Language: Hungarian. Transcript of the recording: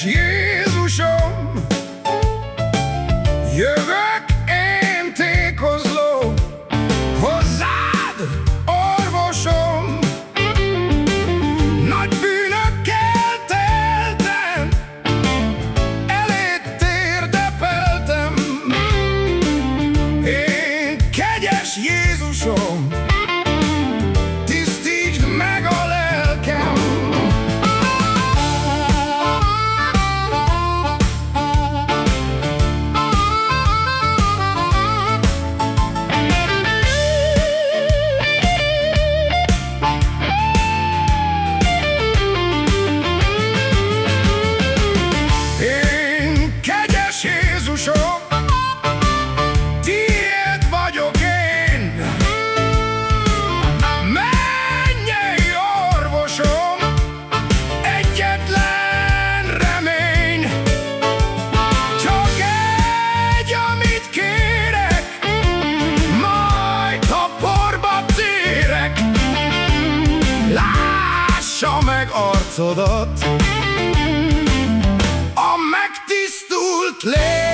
Kedves Jézusom, jövök én tékozló, hozzád orvosom. Nagy bűnökkel teltem, elét térdepeltem. Én kegyes Jézusom, meg arcodat. A megtisztult lény